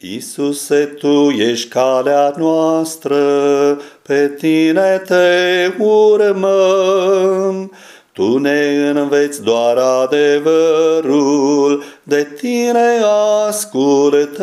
Iisuse, Tu ești calea noastră, pe Tine te urmăm. Tu ne înveți doar adevărul, de Tine ascultăm.